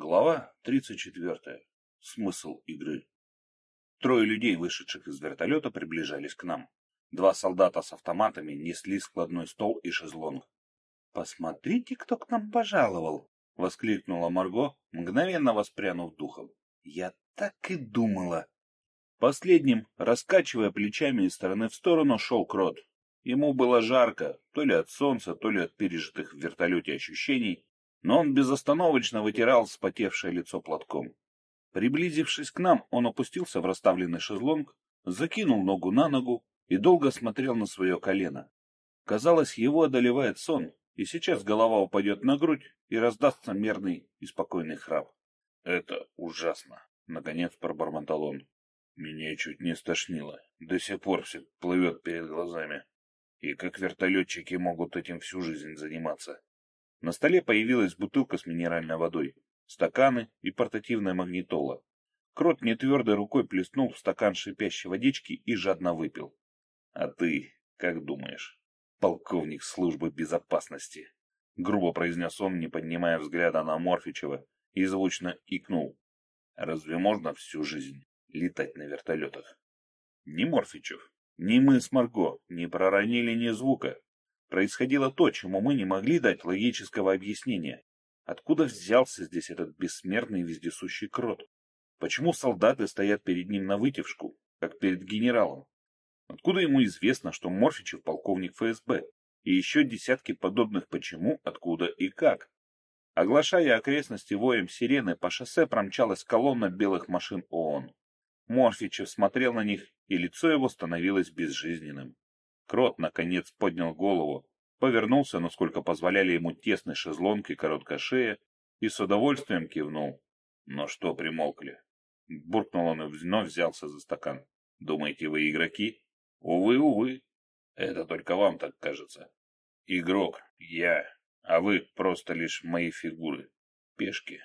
Глава 34. Смысл игры. Трое людей, вышедших из вертолета, приближались к нам. Два солдата с автоматами несли складной стол и шезлонг. «Посмотрите, кто к нам пожаловал!» — воскликнула Марго, мгновенно воспрянув духом. «Я так и думала!» Последним, раскачивая плечами из стороны в сторону, шел Крот. Ему было жарко, то ли от солнца, то ли от пережитых в вертолете ощущений, но он безостановочно вытирал вспотевшее лицо платком. Приблизившись к нам, он опустился в расставленный шезлонг, закинул ногу на ногу и долго смотрел на свое колено. Казалось, его одолевает сон, и сейчас голова упадет на грудь и раздастся мерный и спокойный храп. — Это ужасно! — наконец пробормотал он. Меня чуть не стошнило. До сих пор все плывет перед глазами. И как вертолетчики могут этим всю жизнь заниматься? На столе появилась бутылка с минеральной водой, стаканы и портативная магнитола. Крот нетвердой рукой плеснул в стакан шипящей водички и жадно выпил. — А ты как думаешь? Полковник службы безопасности. Грубо произнес он, не поднимая взгляда на Морфичева, и звучно икнул. Разве можно всю жизнь летать на вертолетах? Ни Морфичев, ни мы с Марго не проронили ни звука, происходило то, чему мы не могли дать логического объяснения. Откуда взялся здесь этот бессмертный вездесущий крот? Почему солдаты стоят перед ним на вытяжку, как перед генералом? Откуда ему известно, что Морфичев полковник ФСБ? И еще десятки подобных почему, откуда и как? Оглашая окрестности воем сирены, по шоссе промчалась колонна белых машин ООН. Морфичев смотрел на них, и лицо его становилось безжизненным. Крот, наконец, поднял голову, повернулся, насколько позволяли ему тесный шезлонг и короткая шея, и с удовольствием кивнул. Но что примолкли? Буркнул он и вновь взялся за стакан. Думаете, вы игроки? Увы, увы. Это только вам так кажется. Игрок, я, а вы просто лишь мои фигуры, пешки.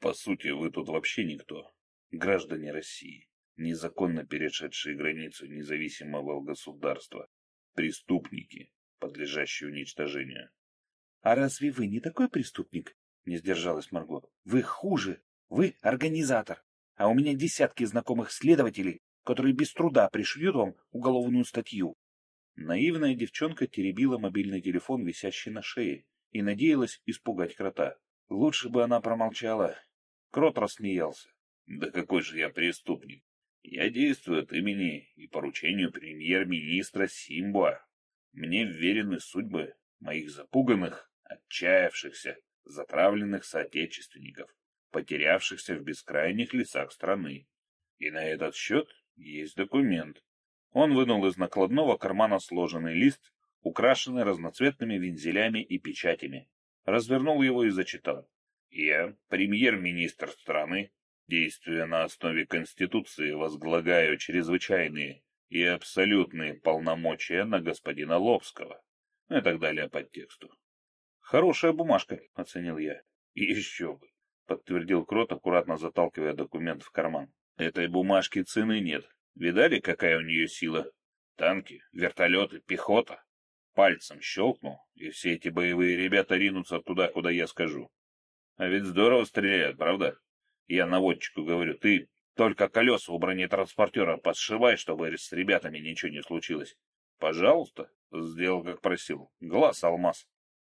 По сути, вы тут вообще никто. Граждане России, незаконно перешедшие границу независимого государства, преступники, подлежащие уничтожению. — А разве вы не такой преступник? — не сдержалась Марго. — Вы хуже. Вы организатор. А у меня десятки знакомых следователей, которые без труда пришьют вам уголовную статью. Наивная девчонка теребила мобильный телефон, висящий на шее, и надеялась испугать крота. Лучше бы она промолчала. Крот рассмеялся. — Да какой же я преступник! Я действую от имени и поручению премьер-министра Симба. Мне вверены судьбы моих запуганных, отчаявшихся, затравленных соотечественников, потерявшихся в бескрайних лесах страны. И на этот счет есть документ. Он вынул из накладного кармана сложенный лист, украшенный разноцветными вензелями и печатями, развернул его и зачитал. Я, премьер-министр страны, Действуя на основе Конституции, возглагаю чрезвычайные и абсолютные полномочия на господина Лобского. И так далее по тексту. Хорошая бумажка, оценил я. И еще бы, подтвердил Крот, аккуратно заталкивая документ в карман. Этой бумажки цены нет. Видали, какая у нее сила? Танки, вертолеты, пехота. Пальцем щелкну, и все эти боевые ребята ринутся туда, куда я скажу. А ведь здорово стреляют, правда? Я наводчику говорю, ты только колеса у бронетранспортера подшивай, чтобы с ребятами ничего не случилось. Пожалуйста, сделал, как просил. Глаз алмаз.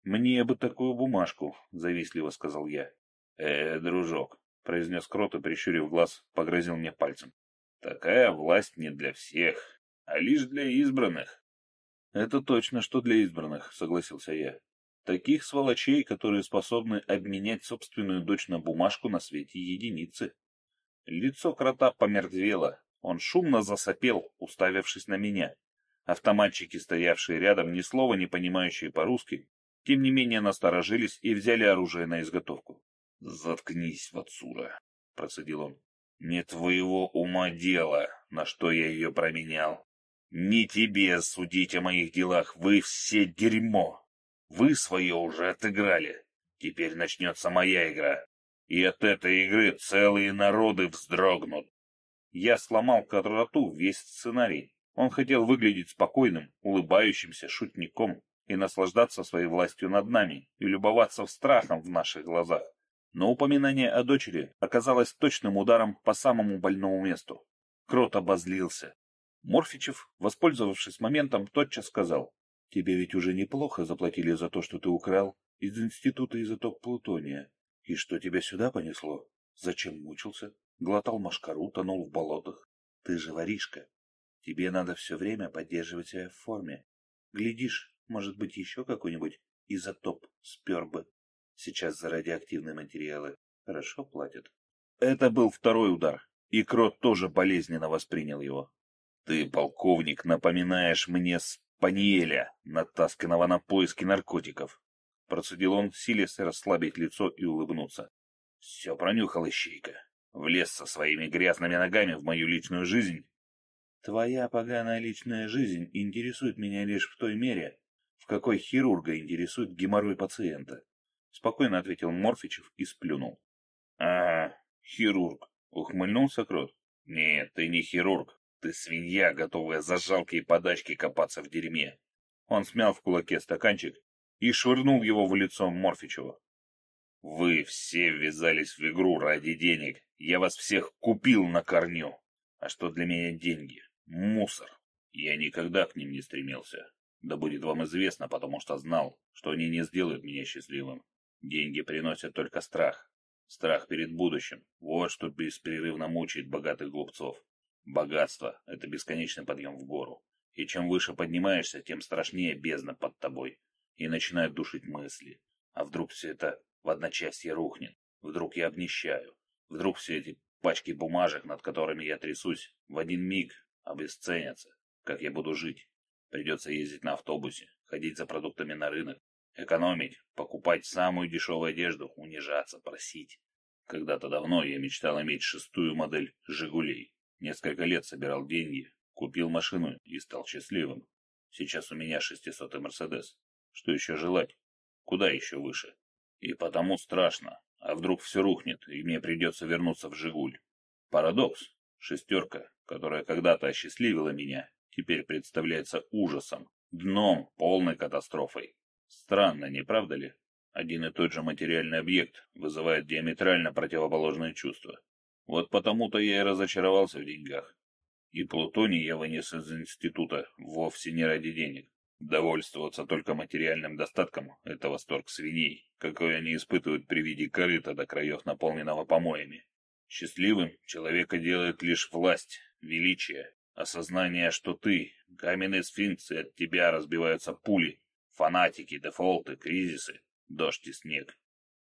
Мне бы такую бумажку, завистливо сказал я. Э, дружок, произнес Крот и, прищурив глаз, погрозил мне пальцем. Такая власть не для всех, а лишь для избранных. Это точно, что для избранных, согласился я. Таких сволочей, которые способны обменять собственную дочь на бумажку на свете единицы. Лицо крота помертвело. Он шумно засопел, уставившись на меня. Автоматчики, стоявшие рядом, ни слова не понимающие по-русски, тем не менее насторожились и взяли оружие на изготовку. — Заткнись, Вацура, — процедил он. — Не твоего ума дело, на что я ее променял. Не тебе судить о моих делах, вы все дерьмо. Вы свое уже отыграли. Теперь начнется моя игра. И от этой игры целые народы вздрогнут. Я сломал Кадроту весь сценарий. Он хотел выглядеть спокойным, улыбающимся шутником и наслаждаться своей властью над нами и любоваться страхом в наших глазах. Но упоминание о дочери оказалось точным ударом по самому больному месту. Крот обозлился. Морфичев, воспользовавшись моментом, тотчас сказал, «Тебе ведь уже неплохо заплатили за то, что ты украл из Института изотоп плутония. И что тебя сюда понесло? Зачем мучился? Глотал машкару, тонул в болотах. Ты же воришка. Тебе надо все время поддерживать себя в форме. Глядишь, может быть, еще какой-нибудь изотоп спер бы. Сейчас за радиоактивные материалы хорошо платят. Это был второй удар, и Крот тоже болезненно воспринял его. Ты, полковник, напоминаешь мне Спаниеля, натасканного на поиски наркотиков. Процедил он, силясь расслабить лицо и улыбнуться. Все пронюхал ищейка. Влез со своими грязными ногами в мою личную жизнь. Твоя поганая личная жизнь интересует меня лишь в той мере, в какой хирурга интересует геморрой пациента. Спокойно ответил Морфичев и сплюнул. Ага, хирург. Ухмыльнулся Крот. Нет, ты не хирург. Ты свинья, готовая за жалкие подачки копаться в дерьме. Он смял в кулаке стаканчик и швырнул его в лицо Морфичева. Вы все ввязались в игру ради денег. Я вас всех купил на корню. А что для меня деньги? Мусор. Я никогда к ним не стремился. Да будет вам известно, потому что знал, что они не сделают меня счастливым. Деньги приносят только страх. Страх перед будущим. Вот что беспрерывно мучает богатых глупцов. Богатство — это бесконечный подъем в гору. И чем выше поднимаешься, тем страшнее бездна под тобой. И начинают душить мысли. А вдруг все это в одночасье рухнет. Вдруг я обнищаю. Вдруг все эти пачки бумажек, над которыми я трясусь, в один миг обесценятся. Как я буду жить? Придется ездить на автобусе, ходить за продуктами на рынок, экономить, покупать самую дешевую одежду, унижаться, просить. Когда-то давно я мечтал иметь шестую модель «Жигулей». Несколько лет собирал деньги, купил машину и стал счастливым. Сейчас у меня шестисотый Мерседес. Что еще желать? Куда еще выше? И потому страшно. А вдруг все рухнет, и мне придется вернуться в «Жигуль». Парадокс. Шестерка, которая когда-то осчастливила меня, теперь представляется ужасом, дном, полной катастрофой. Странно, не правда ли? Один и тот же материальный объект вызывает диаметрально противоположные чувства. Вот потому-то я и разочаровался в деньгах. И плутоний я вынес из института вовсе не ради денег. Довольствоваться только материальным достатком — это восторг свиней, какой они испытывают при виде корыта до краев, наполненного помоями. Счастливым человека делает лишь власть, величие, осознание, что ты, каменный сфинкс, и от тебя разбиваются пули, фанатики, дефолты, кризисы, дождь и снег.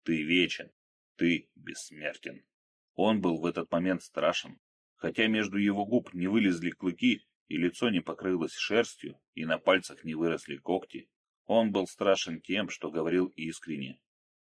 Ты вечен, ты бессмертен. Он был в этот момент страшен, хотя между его губ не вылезли клыки, и лицо не покрылось шерстью, и на пальцах не выросли когти. Он был страшен тем, что говорил искренне.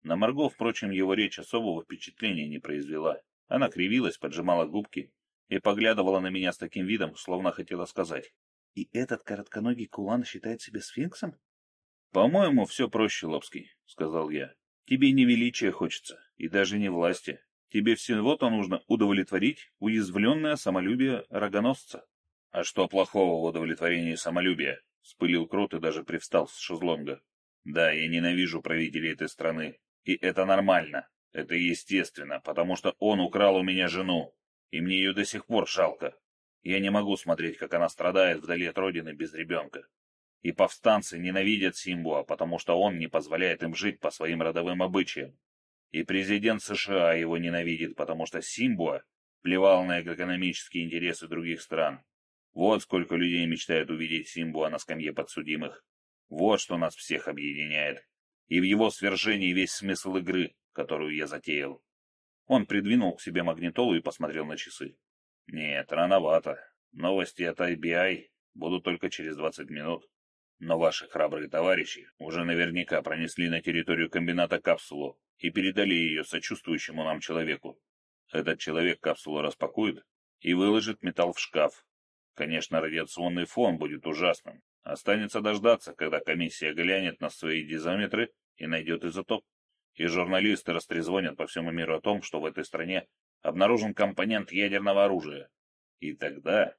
На Марго, впрочем, его речь особого впечатления не произвела. Она кривилась, поджимала губки и поглядывала на меня с таким видом, словно хотела сказать. — И этот коротконогий кулан считает себя сфинксом? — По-моему, все проще, Лобский, — сказал я. — Тебе не величия хочется, и даже не власти. Тебе всего-то нужно удовлетворить уязвленное самолюбие рогоносца. — А что плохого в удовлетворении самолюбия? — спылил Крот и даже привстал с шезлонга. — Да, я ненавижу правителей этой страны. И это нормально. Это естественно, потому что он украл у меня жену. И мне ее до сих пор жалко. Я не могу смотреть, как она страдает вдали от родины без ребенка. И повстанцы ненавидят Симбуа, потому что он не позволяет им жить по своим родовым обычаям. И президент США его ненавидит, потому что Симбуа плевал на экономические интересы других стран. Вот сколько людей мечтают увидеть Симбуа на скамье подсудимых. Вот что нас всех объединяет. И в его свержении весь смысл игры, которую я затеял. Он придвинул к себе магнитолу и посмотрел на часы. Нет, рановато. Новости от IBI будут только через 20 минут. Но ваши храбрые товарищи уже наверняка пронесли на территорию комбината капсулу и передали ее сочувствующему нам человеку. Этот человек капсулу распакует и выложит металл в шкаф, Конечно, радиационный фон будет ужасным. Останется дождаться, когда комиссия глянет на свои дизометры и найдет изотоп. И журналисты растрезвонят по всему миру о том, что в этой стране обнаружен компонент ядерного оружия. И тогда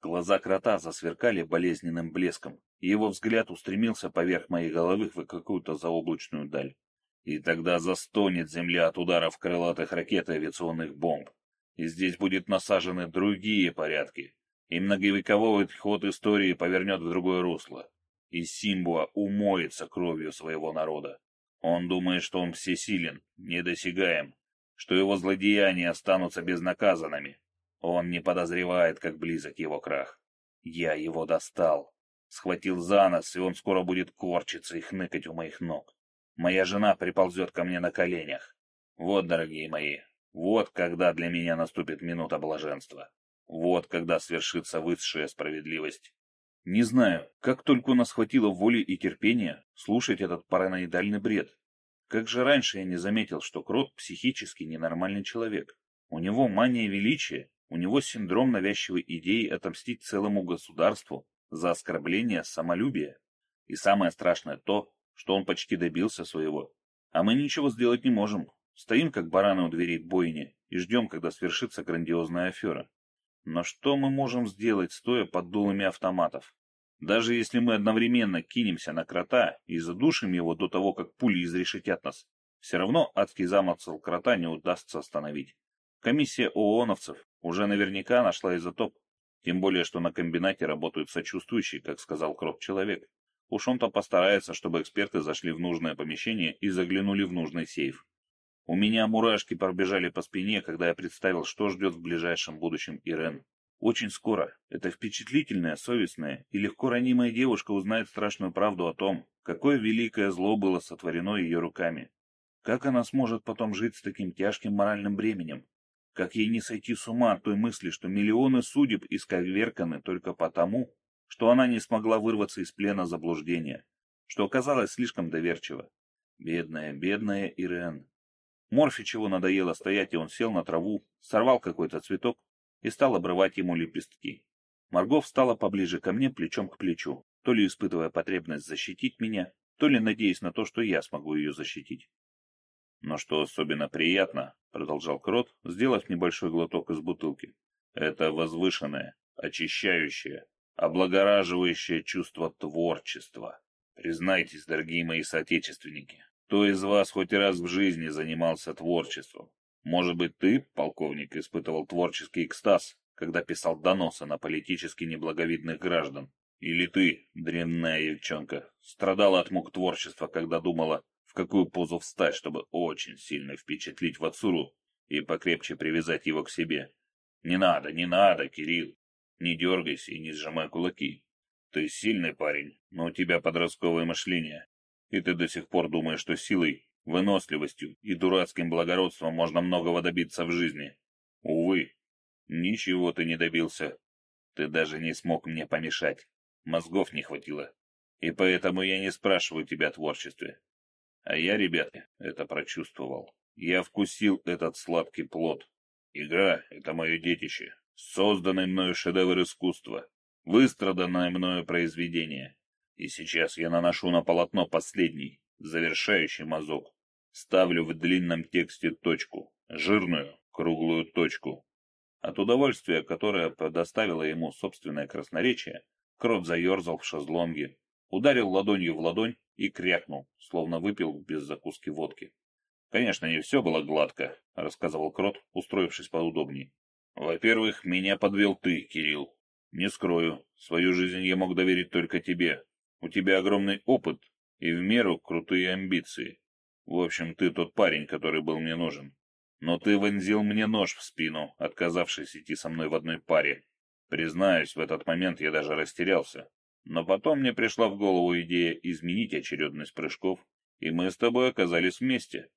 глаза крота засверкали болезненным блеском, и его взгляд устремился поверх моей головы в какую-то заоблачную даль. И тогда застонет земля от ударов крылатых ракет и авиационных бомб. И здесь будут насажены другие порядки. И многовековой ход истории повернет в другое русло. И Симбуа умоется кровью своего народа. Он думает, что он всесилен, недосягаем, что его злодеяния останутся безнаказанными. Он не подозревает, как близок его крах. Я его достал. Схватил за нос, и он скоро будет корчиться и хныкать у моих ног. Моя жена приползет ко мне на коленях. Вот, дорогие мои, вот когда для меня наступит минута блаженства. Вот когда свершится высшая справедливость. Не знаю, как только у нас хватило воли и терпения слушать этот параноидальный бред. Как же раньше я не заметил, что Крот психически ненормальный человек. У него мания величия, у него синдром навязчивой идеи отомстить целому государству за оскорбление самолюбия. И самое страшное то, что он почти добился своего. А мы ничего сделать не можем. Стоим, как бараны у дверей бойни, и ждем, когда свершится грандиозная афера. Но что мы можем сделать, стоя под дулами автоматов? Даже если мы одновременно кинемся на крота и задушим его до того, как пули изрешетят нас, все равно адский замысел крота не удастся остановить. Комиссия ООНовцев уже наверняка нашла изотоп, тем более, что на комбинате работают сочувствующие, как сказал Крот-человек. Уж он-то постарается, чтобы эксперты зашли в нужное помещение и заглянули в нужный сейф. У меня мурашки пробежали по спине, когда я представил, что ждет в ближайшем будущем Ирен. Очень скоро эта впечатлительная, совестная и легко ранимая девушка узнает страшную правду о том, какое великое зло было сотворено ее руками. Как она сможет потом жить с таким тяжким моральным бременем? Как ей не сойти с ума от той мысли, что миллионы судеб исковерканы только потому, что она не смогла вырваться из плена заблуждения, что оказалась слишком доверчива. Бедная, бедная Ирен. Морфи чего надоело стоять, и он сел на траву, сорвал какой-то цветок и стал обрывать ему лепестки. Марго встала поближе ко мне плечом к плечу, то ли испытывая потребность защитить меня, то ли надеясь на то, что я смогу ее защитить. Но что особенно приятно, продолжал Крот, сделав небольшой глоток из бутылки, это возвышенное, очищающее, облагораживающее чувство творчества. Признайтесь, дорогие мои соотечественники, кто из вас хоть раз в жизни занимался творчеством? Может быть, ты, полковник, испытывал творческий экстаз, когда писал доносы на политически неблаговидных граждан? Или ты, дрянная девчонка, страдала от мук творчества, когда думала, в какую позу встать, чтобы очень сильно впечатлить Вацуру и покрепче привязать его к себе. Не надо, не надо, Кирилл. Не дергайся и не сжимай кулаки. Ты сильный парень, но у тебя подростковое мышление. И ты до сих пор думаешь, что силой, выносливостью и дурацким благородством можно многого добиться в жизни. Увы, ничего ты не добился. Ты даже не смог мне помешать. Мозгов не хватило. И поэтому я не спрашиваю тебя о творчестве. А я, ребята, это прочувствовал. Я вкусил этот сладкий плод. Игра — это мое детище, созданный мною шедевр искусства, выстраданное мною произведение. И сейчас я наношу на полотно последний, завершающий мазок. Ставлю в длинном тексте точку, жирную, круглую точку. От удовольствия, которое предоставило ему собственное красноречие, Крот заерзал в шезлонге, ударил ладонью в ладонь и крякнул, словно выпил без закуски водки. Конечно, не все было гладко, рассказывал Крот, устроившись поудобней. Во-первых, меня подвел ты, Кирилл. Не скрою, свою жизнь я мог доверить только тебе. У тебя огромный опыт и в меру крутые амбиции. В общем, ты тот парень, который был мне нужен. Но ты вонзил мне нож в спину, отказавшись идти со мной в одной паре. Признаюсь, в этот момент я даже растерялся. Но потом мне пришла в голову идея изменить очередность прыжков, и мы с тобой оказались вместе.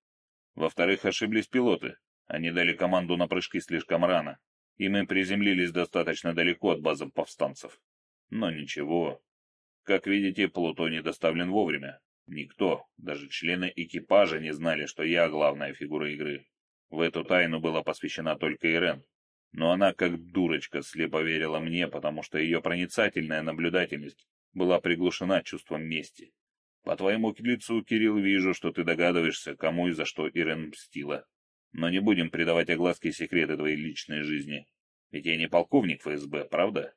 Во-вторых, ошиблись пилоты. Они дали команду на прыжки слишком рано, и мы приземлились достаточно далеко от базы повстанцев. Но ничего. Как видите, Плутоний доставлен вовремя. Никто, даже члены экипажа, не знали, что я главная фигура игры. В эту тайну была посвящена только Ирен. Но она, как дурочка, слепо верила мне, потому что ее проницательная наблюдательность была приглушена чувством мести. По твоему лицу, Кирилл, вижу, что ты догадываешься, кому и за что Ирен мстила. Но не будем придавать огласке секреты твоей личной жизни. Ведь я не полковник ФСБ, правда?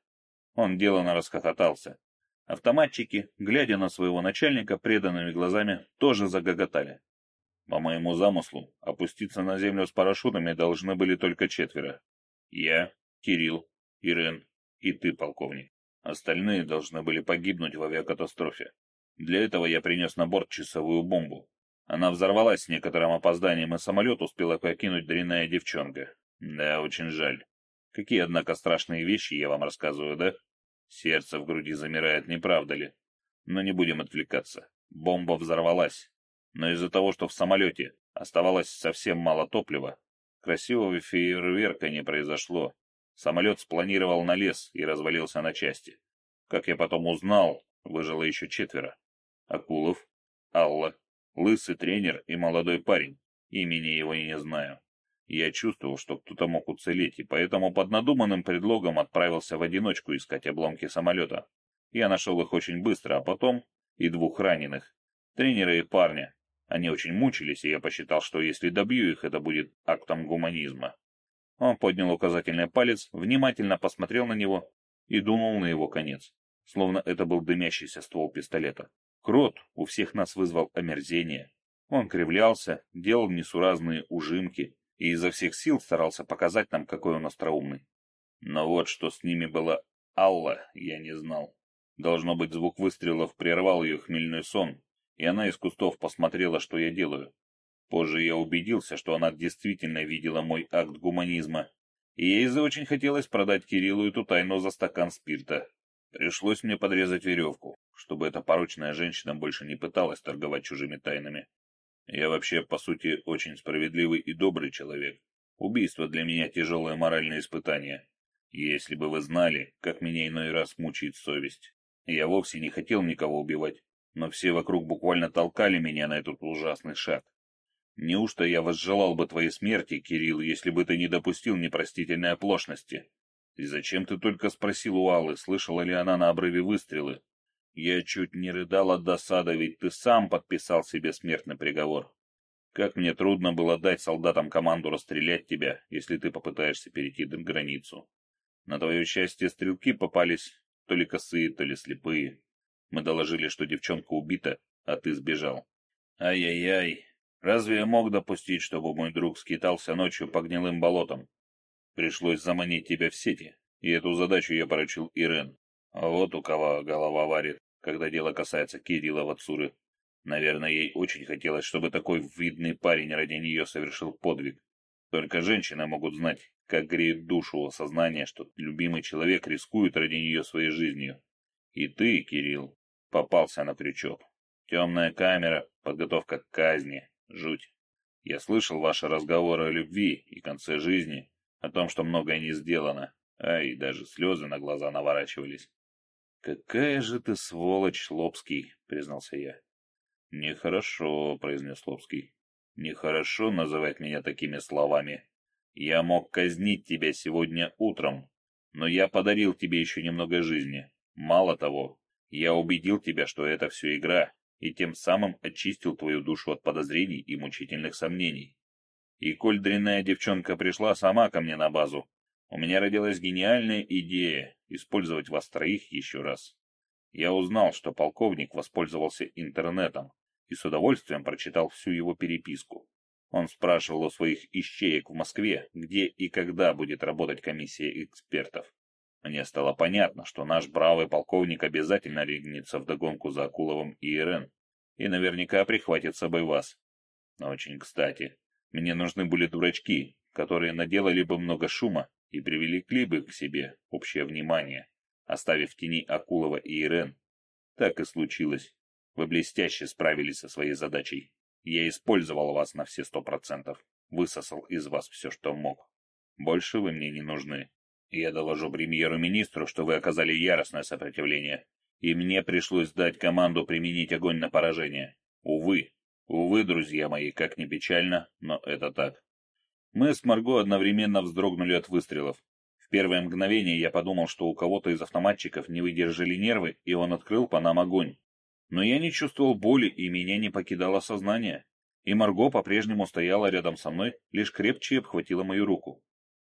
Он деланно расхохотался. Автоматчики, глядя на своего начальника преданными глазами, тоже загоготали. По моему замыслу, опуститься на землю с парашютами должны были только четверо. Я, Кирилл, Ирен и ты, полковник. Остальные должны были погибнуть в авиакатастрофе. Для этого я принес на борт часовую бомбу. Она взорвалась с некоторым опозданием, и самолет успела покинуть дрянная девчонка. Да, очень жаль. Какие, однако, страшные вещи я вам рассказываю, да? Сердце в груди замирает, не правда ли? Но не будем отвлекаться. Бомба взорвалась. Но из-за того, что в самолете оставалось совсем мало топлива, красивого фейерверка не произошло. Самолет спланировал на лес и развалился на части. Как я потом узнал, выжило еще четверо. Акулов, Алла, лысый тренер и молодой парень. Имени его я не знаю. Я чувствовал, что кто-то мог уцелеть, и поэтому под надуманным предлогом отправился в одиночку искать обломки самолета. Я нашел их очень быстро, а потом и двух раненых. Тренера и парня. Они очень мучились, и я посчитал, что если добью их, это будет актом гуманизма. Он поднял указательный палец, внимательно посмотрел на него и дунул на его конец, словно это был дымящийся ствол пистолета. Крот у всех нас вызвал омерзение. Он кривлялся, делал несуразные ужимки и изо всех сил старался показать нам, какой он остроумный. Но вот что с ними было Алла, я не знал. Должно быть, звук выстрелов прервал ее хмельной сон, и она из кустов посмотрела, что я делаю. Позже я убедился, что она действительно видела мой акт гуманизма, и ей за очень хотелось продать Кириллу эту тайну за стакан спирта. Пришлось мне подрезать веревку, чтобы эта порочная женщина больше не пыталась торговать чужими тайнами. Я вообще, по сути, очень справедливый и добрый человек. Убийство для меня тяжелое моральное испытание. Если бы вы знали, как меня иной раз мучает совесть. Я вовсе не хотел никого убивать, но все вокруг буквально толкали меня на этот ужасный шаг. Неужто я возжелал бы твоей смерти, Кирилл, если бы ты не допустил непростительной оплошности? И зачем ты только спросил у Аллы, слышала ли она на обрыве выстрелы? Я чуть не рыдал от досады, ведь ты сам подписал себе смертный приговор. Как мне трудно было дать солдатам команду расстрелять тебя, если ты попытаешься перейти границу. На твое счастье, стрелки попались то ли косые, то ли слепые. Мы доложили, что девчонка убита, а ты сбежал. Ай-яй-яй, Разве я мог допустить, чтобы мой друг скитался ночью по гнилым болотам? Пришлось заманить тебя в сети, и эту задачу я поручил Ирен. А вот у кого голова варит, когда дело касается Кирилла Вацуры. Наверное, ей очень хотелось, чтобы такой видный парень ради нее совершил подвиг. Только женщины могут знать, как греет душу осознание, что любимый человек рискует ради нее своей жизнью. И ты, Кирилл, попался на крючок. Темная камера, подготовка к казни, Жуть. Я слышал ваши разговоры о любви и конце жизни, о том, что многое не сделано, а и даже слезы на глаза наворачивались. «Какая же ты сволочь, Лобский!» — признался я. «Нехорошо», — произнес Лобский. «Нехорошо называть меня такими словами. Я мог казнить тебя сегодня утром, но я подарил тебе еще немного жизни. Мало того, я убедил тебя, что это все игра, и тем самым очистил твою душу от подозрений и мучительных сомнений. И коль дрянная девчонка пришла сама ко мне на базу, у меня родилась гениальная идея использовать вас троих еще раз. Я узнал, что полковник воспользовался интернетом и с удовольствием прочитал всю его переписку. Он спрашивал у своих ищеек в Москве, где и когда будет работать комиссия экспертов. Мне стало понятно, что наш бравый полковник обязательно ринется вдогонку за Акуловым и Ирен, и наверняка прихватит с собой вас. Очень кстати, мне нужны были дурачки, которые наделали бы много шума и привлекли бы к себе общее внимание, оставив в тени Акулова и Ирен. Так и случилось. Вы блестяще справились со своей задачей. Я использовал вас на все сто процентов, высосал из вас все, что мог. Больше вы мне не нужны. Я доложу премьеру-министру, что вы оказали яростное сопротивление, и мне пришлось дать команду применить огонь на поражение. Увы, увы, друзья мои, как ни печально, но это так. Мы с Марго одновременно вздрогнули от выстрелов. В первое мгновение я подумал, что у кого-то из автоматчиков не выдержали нервы, и он открыл по нам огонь. Но я не чувствовал боли, и меня не покидало сознание. И Марго по-прежнему стояла рядом со мной, лишь крепче обхватила мою руку.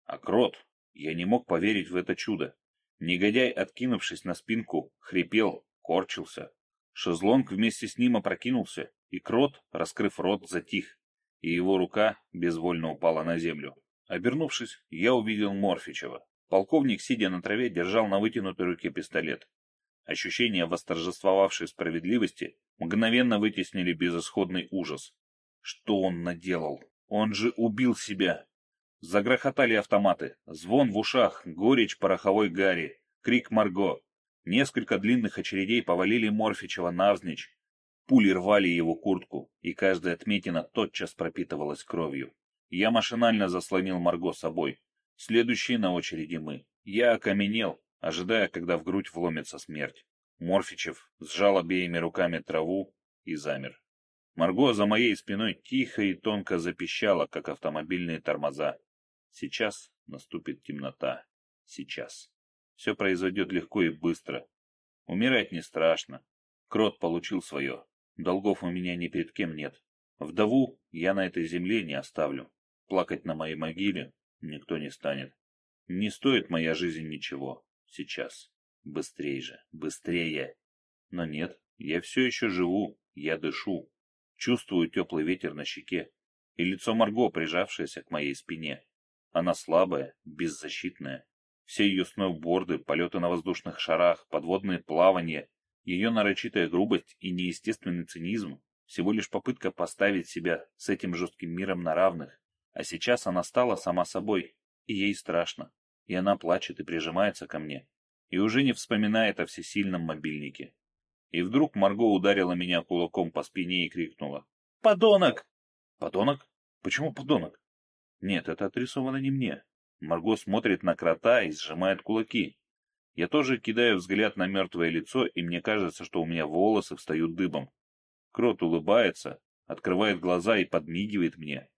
А Крот, я не мог поверить в это чудо. Негодяй, откинувшись на спинку, хрипел, корчился. Шезлонг вместе с ним опрокинулся, и крот, раскрыв рот, затих. И его рука безвольно упала на землю. Обернувшись, я увидел Морфичева. Полковник, сидя на траве, держал на вытянутой руке пистолет. Ощущение восторжествовавшей справедливости мгновенно вытеснили безысходный ужас. Что он наделал? Он же убил себя! Загрохотали автоматы, звон в ушах, горечь пороховой гари, крик Марго. Несколько длинных очередей повалили Морфичева навзничь. Пули рвали его куртку, и каждая отметина тотчас пропитывалась кровью. Я машинально заслонил Марго собой. Следующие на очереди мы. Я окаменел, ожидая, когда в грудь вломится смерть. Морфичев сжал обеими руками траву и замер. Марго за моей спиной тихо и тонко запищала, как автомобильные тормоза. Сейчас наступит темнота. Сейчас. Все произойдет легко и быстро. Умирать не страшно. Крот получил свое. Долгов у меня ни перед кем нет. Вдову я на этой земле не оставлю. Плакать на моей могиле никто не станет. Не стоит моя жизнь ничего. Сейчас. Быстрее же. Быстрее. Но нет, я все еще живу. Я дышу. Чувствую теплый ветер на щеке. И лицо Марго, прижавшееся к моей спине. Она слабая, беззащитная. Все ее сноуборды, полеты на воздушных шарах, подводные плавания, ее нарочитая грубость и неестественный цинизм – всего лишь попытка поставить себя с этим жестким миром на равных. А сейчас она стала сама собой, и ей страшно. И она плачет и прижимается ко мне. И уже не вспоминает о всесильном мобильнике. И вдруг Марго ударила меня кулаком по спине и крикнула. «Подонок!» «Подонок? Почему подонок?» «Нет, это отрисовано не мне. Марго смотрит на крота и сжимает кулаки. Я тоже кидаю взгляд на мертвое лицо, и мне кажется, что у меня волосы встают дыбом. Крот улыбается, открывает глаза и подмигивает мне.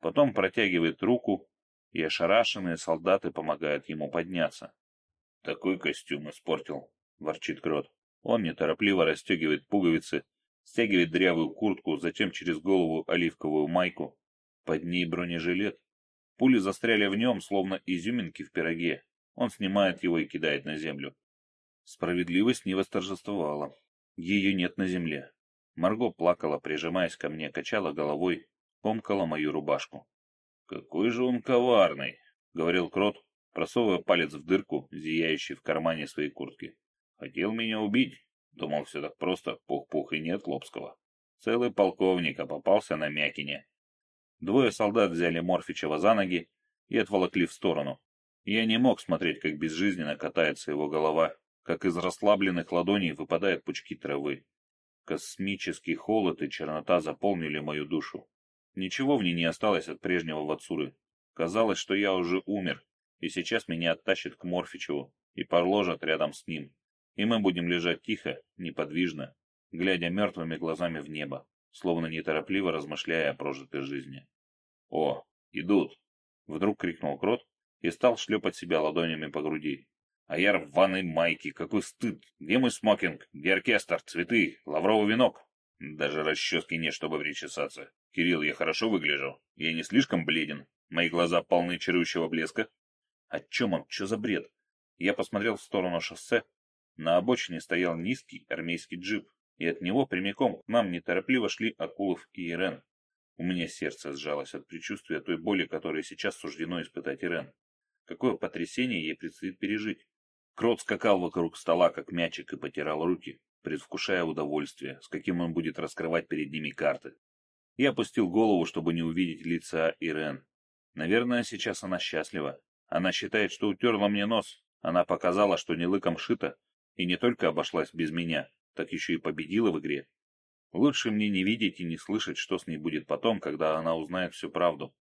Потом протягивает руку, и ошарашенные солдаты помогают ему подняться. «Такой костюм испортил», — ворчит Крот. Он неторопливо расстегивает пуговицы, стягивает дрявую куртку, затем через голову оливковую майку. Под ней бронежилет. Пули застряли в нем, словно изюминки в пироге. Он снимает его и кидает на землю. Справедливость не восторжествовала. Ее нет на земле. Марго плакала, прижимаясь ко мне, качала головой, комкала мою рубашку. «Какой же он коварный!» — говорил Крот, просовывая палец в дырку, зияющий в кармане своей куртки. «Хотел меня убить?» Думал, все так просто, пух-пух и нет Лобского. Целый полковник, а попался на Мякине. Двое солдат взяли Морфичева за ноги и отволокли в сторону. Я не мог смотреть, как безжизненно катается его голова, как из расслабленных ладоней выпадают пучки травы. Космический холод и чернота заполнили мою душу. Ничего в ней не осталось от прежнего Вацуры. Казалось, что я уже умер, и сейчас меня оттащат к Морфичеву и положат рядом с ним. И мы будем лежать тихо, неподвижно, глядя мертвыми глазами в небо словно неторопливо размышляя о прожитой жизни. «О, идут!» — вдруг крикнул Крот и стал шлепать себя ладонями по груди. «А я в ванной майке! Какой стыд! Где мой смокинг? Где оркестр? Цветы? Лавровый венок?» Даже расчески нет, чтобы причесаться. Кирилл, я хорошо выгляжу. Я не слишком бледен. Мои глаза полны чарующего блеска. О чем он? Что за бред? Я посмотрел в сторону шоссе. На обочине стоял низкий армейский джип и от него прямиком к нам неторопливо шли Акулов и Ирен. У меня сердце сжалось от предчувствия той боли, которую сейчас суждено испытать Ирен. Какое потрясение ей предстоит пережить. Крот скакал вокруг стола, как мячик, и потирал руки, предвкушая удовольствие, с каким он будет раскрывать перед ними карты. Я опустил голову, чтобы не увидеть лица Ирен. Наверное, сейчас она счастлива. Она считает, что утерла мне нос. Она показала, что не лыком шита, и не только обошлась без меня, так еще и победила в игре. Лучше мне не видеть и не слышать, что с ней будет потом, когда она узнает всю правду.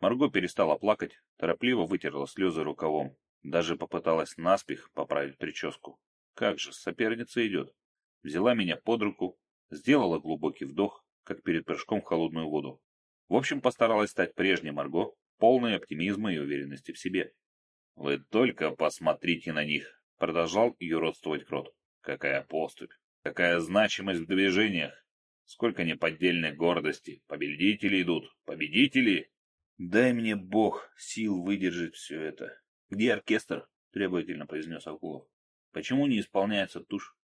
Марго перестала плакать, торопливо вытерла слезы рукавом. Даже попыталась наспех поправить прическу. Как же, соперница идет. Взяла меня под руку, сделала глубокий вдох, как перед прыжком в холодную воду. В общем, постаралась стать прежней Марго, полной оптимизма и уверенности в себе. «Вы только посмотрите на них!» — продолжал ее родствовать Крот. «Какая поступь! Какая значимость в движениях! Сколько неподдельной гордости! Победители идут! Победители! Дай мне бог сил выдержать все это. Где оркестр? Требовательно произнес Акулов. Почему не исполняется тушь?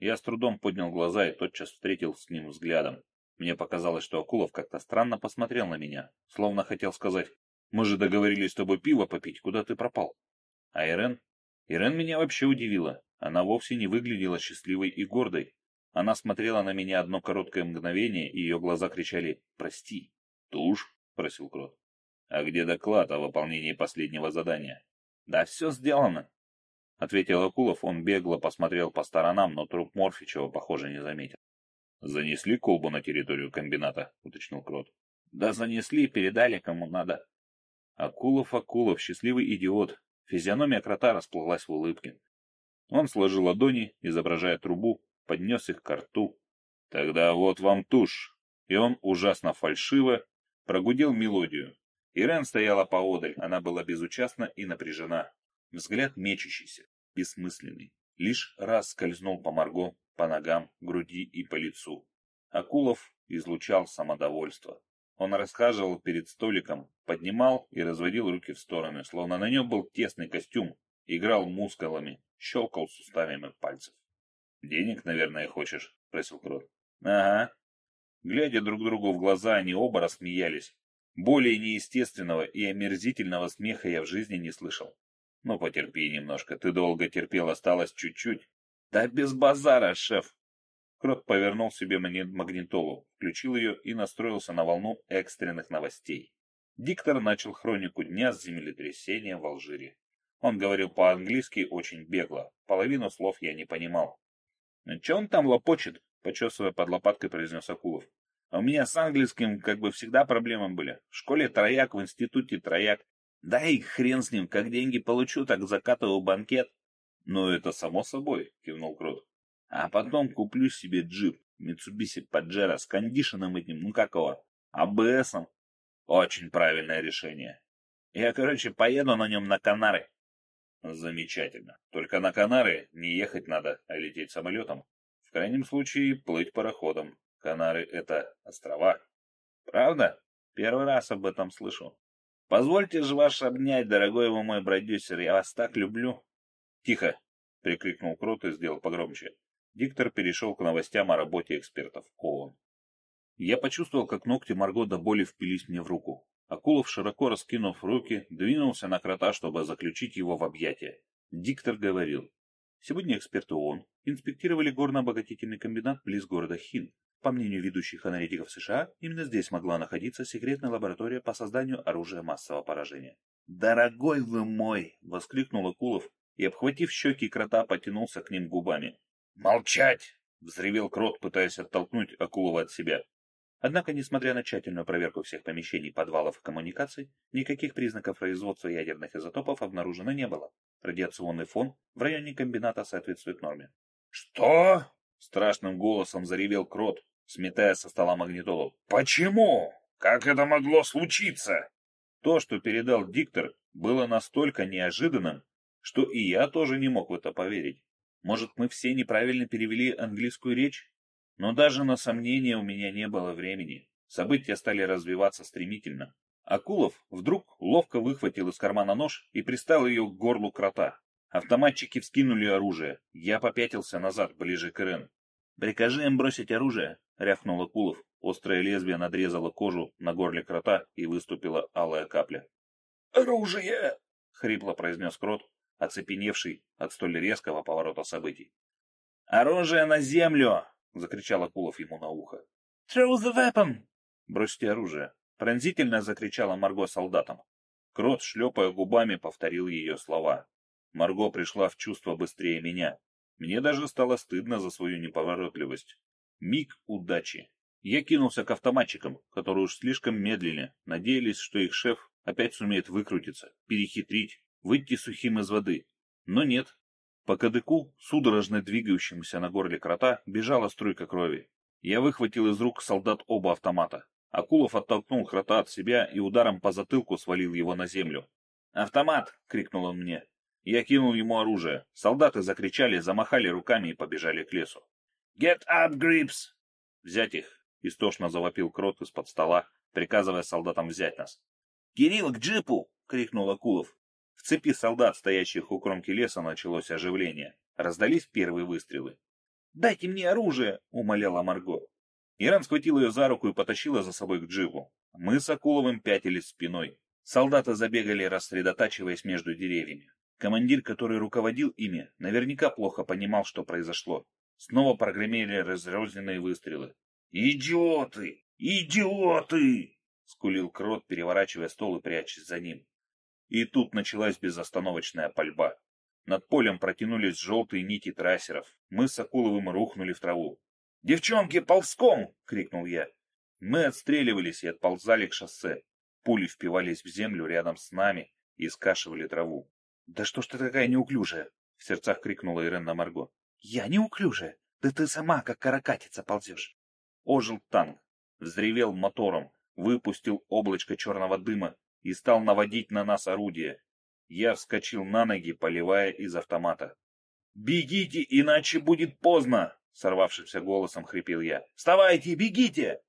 Я с трудом поднял глаза и тотчас встретил с ним взглядом. Мне показалось, что Акулов как-то странно посмотрел на меня, словно хотел сказать, «Мы же договорились с тобой пиво попить, куда ты пропал?» А Ирен? Ирен меня вообще удивила. Она вовсе не выглядела счастливой и гордой. Она смотрела на меня одно короткое мгновение, и ее глаза кричали «Прости». «Тушь?» — просил Крот. «А где доклад о выполнении последнего задания?» «Да все сделано», — ответил Акулов. Он бегло посмотрел по сторонам, но труп Морфичева, похоже, не заметил. «Занесли колбу на территорию комбината?» — уточнил Крот. «Да занесли, передали кому надо». Акулов, Акулов, счастливый идиот. Физиономия крота расплылась в улыбке. Он сложил ладони, изображая трубу, поднес их к рту. «Тогда вот вам тушь!» И он ужасно фальшиво прогудел мелодию. Ирен стояла поодаль, она была безучастна и напряжена. Взгляд мечущийся, бессмысленный. Лишь раз скользнул по Марго, по ногам, груди и по лицу. Акулов излучал самодовольство. Он расхаживал перед столиком, поднимал и разводил руки в стороны, словно на нем был тесный костюм, играл мускулами, щелкал суставами пальцев. «Денег, наверное, хочешь?» — спросил Крот. «Ага». Глядя друг другу в глаза, они оба рассмеялись. Более неестественного и омерзительного смеха я в жизни не слышал. «Ну, потерпи немножко, ты долго терпел, осталось чуть-чуть». «Да без базара, шеф!» Крот повернул себе магнитолу, включил ее и настроился на волну экстренных новостей. Диктор начал хронику дня с землетрясения в Алжире. Он говорил по-английски очень бегло, половину слов я не понимал. «Че он там лопочет?» — почесывая под лопаткой, произнес Акулов. «У меня с английским как бы всегда проблемы были. В школе трояк, в институте трояк. Да и хрен с ним, как деньги получу, так закатываю банкет». «Ну, это само собой», — кивнул Крот. «А потом куплю себе джип, Mitsubishi Pajero с кондишеном этим, ну как его, АБСом. Очень правильное решение. Я, короче, поеду на нем на Канары. Замечательно. Только на Канары не ехать надо, а лететь самолетом. Крайнем случае, плыть пароходом. Канары — это острова. Правда? Первый раз об этом слышу. Позвольте же вас обнять, дорогой вы мой продюсер, я вас так люблю. Тихо! — прикрикнул Крот и сделал погромче. Диктор перешел к новостям о работе экспертов ООН. Я почувствовал, как ногти Марго до боли впились мне в руку. Акулов, широко раскинув руки, двинулся на крота, чтобы заключить его в объятия. Диктор говорил. Сегодня эксперты ООН инспектировали горно-обогатительный комбинат близ города Хин. По мнению ведущих аналитиков США, именно здесь могла находиться секретная лаборатория по созданию оружия массового поражения. «Дорогой вы мой!» — воскликнул Акулов и, обхватив щеки крота, потянулся к ним губами. «Молчать!» — взревел крот, пытаясь оттолкнуть Акулова от себя. Однако, несмотря на тщательную проверку всех помещений, подвалов и коммуникаций, никаких признаков производства ядерных изотопов обнаружено не было. Радиационный фон в районе комбината соответствует норме. «Что?» — страшным голосом заревел Крот, сметая со стола магнитолу. «Почему? Как это могло случиться?» То, что передал диктор, было настолько неожиданным, что и я тоже не мог в это поверить. Может, мы все неправильно перевели английскую речь? Но даже на сомнения у меня не было времени. События стали развиваться стремительно. Акулов вдруг ловко выхватил из кармана нож и приставил ее к горлу крота. Автоматчики вскинули оружие. Я попятился назад, ближе к Ирен. «Прикажи им бросить оружие», — рявкнул Акулов. Острое лезвие надрезало кожу на горле крота и выступила алая капля. «Оружие!» — хрипло произнес крот, оцепеневший от столь резкого поворота событий. «Оружие на землю!» — закричал Акулов ему на ухо. «Throw the weapon!» «Бросьте оружие!» — пронзительно закричала Марго солдатам. Крот, шлепая губами, повторил ее слова. Марго пришла в чувство быстрее меня. Мне даже стало стыдно за свою неповоротливость. Миг удачи. Я кинулся к автоматчикам, которые уж слишком медленно надеялись, что их шеф опять сумеет выкрутиться, перехитрить, выйти сухим из воды. Но нет, по кадыку, судорожно двигающемуся на горле крота, бежала струйка крови. Я выхватил из рук солдат оба автомата. Акулов оттолкнул крота от себя и ударом по затылку свалил его на землю. «Автомат!» — крикнул он мне. Я кинул ему оружие. Солдаты закричали, замахали руками и побежали к лесу. «Get up, Грипс!» «Взять их!» — истошно завопил крот из-под стола, приказывая солдатам взять нас. «Кирилл, к джипу!» — крикнул Акулов. В цепи солдат, стоящих у кромки леса, началось оживление. Раздались первые выстрелы. «Дайте мне оружие!» — умоляла Марго. Иран схватил ее за руку и потащила за собой к джипу. Мы с Акуловым пятились спиной. Солдаты забегали, рассредотачиваясь между деревьями. Командир, который руководил ими, наверняка плохо понимал, что произошло. Снова прогремели разрозненные выстрелы. «Идиоты! Идиоты!» — скулил Крот, переворачивая стол и прячась за ним. И тут началась безостановочная пальба. Над полем протянулись желтые нити трассеров. Мы с Акуловым рухнули в траву. «Девчонки, ползком!» — крикнул я. Мы отстреливались и отползали к шоссе. Пули впивались в землю рядом с нами и скашивали траву. «Да что ж ты такая неуклюжая?» — в сердцах крикнула Ирен на Марго. «Я неуклюжая? Да ты сама как каракатица ползешь!» Ожил танк, взревел мотором, выпустил облачко черного дыма и стал наводить на нас орудие. Я вскочил на ноги, поливая из автомата. «Бегите, иначе будет поздно!» — сорвавшимся голосом хрипел я. «Вставайте, бегите!»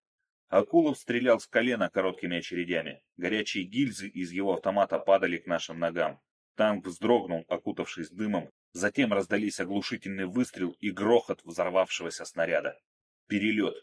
Акулов стрелял с колена короткими очередями. Горячие гильзы из его автомата падали к нашим ногам. Танк вздрогнул, окутавшись дымом. Затем раздались оглушительный выстрел и грохот взорвавшегося снаряда. Перелет.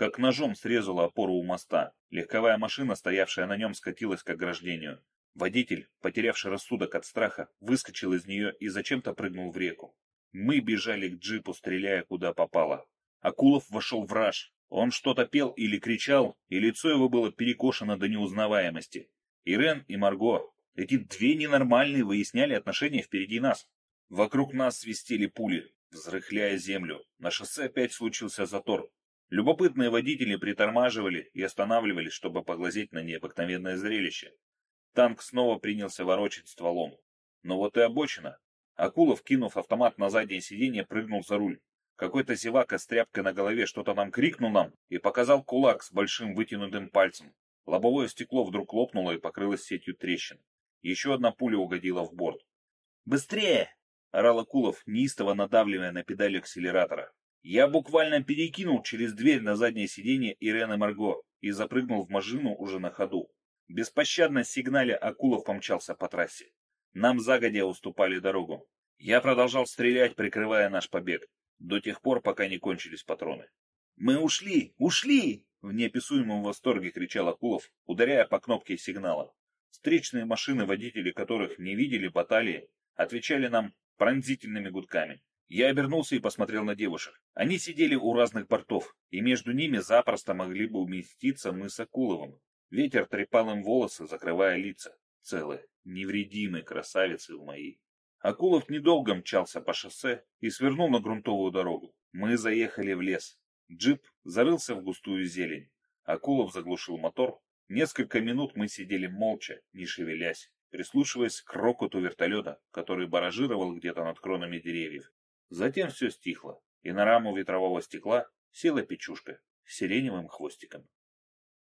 Как ножом срезала опору у моста. Легковая машина, стоявшая на нем, скатилась к ограждению. Водитель, потерявший рассудок от страха, выскочил из нее и зачем-то прыгнул в реку. Мы бежали к джипу, стреляя куда попало. Акулов вошел в раж. Он что-то пел или кричал, и лицо его было перекошено до неузнаваемости. Ирен и Марго, эти две ненормальные, выясняли отношения впереди нас. Вокруг нас свистели пули, взрыхляя землю. На шоссе опять случился затор. Любопытные водители притормаживали и останавливались, чтобы поглазеть на необыкновенное зрелище. Танк снова принялся ворочать стволом. Но вот и обочина. Акулов, кинув автомат на заднее сиденье, прыгнул за руль. Какой-то зевака с тряпкой на голове что-то нам крикнул нам и показал кулак с большим вытянутым пальцем. Лобовое стекло вдруг лопнуло и покрылось сетью трещин. Еще одна пуля угодила в борт. «Быстрее!» — орал Акулов, неистово надавливая на педаль акселератора. Я буквально перекинул через дверь на заднее сиденье Ирены Марго и запрыгнул в машину уже на ходу. Беспощадно сигналя Акулов помчался по трассе. Нам загодя уступали дорогу. Я продолжал стрелять, прикрывая наш побег, до тех пор, пока не кончились патроны. «Мы ушли! Ушли!» В неописуемом восторге кричал Акулов, ударяя по кнопке сигнала. Встречные машины, водители которых не видели баталии, отвечали нам пронзительными гудками. Я обернулся и посмотрел на девушек. Они сидели у разных бортов, и между ними запросто могли бы уместиться мы с Акуловым. Ветер трепал им волосы, закрывая лица. Целые, невредимые красавицы в моей. Акулов недолго мчался по шоссе и свернул на грунтовую дорогу. Мы заехали в лес. Джип зарылся в густую зелень. Акулов заглушил мотор. Несколько минут мы сидели молча, не шевелясь, прислушиваясь к рокоту вертолета, который баражировал где-то над кронами деревьев. Затем все стихло, и на раму ветрового стекла села печушка с сиреневым хвостиком.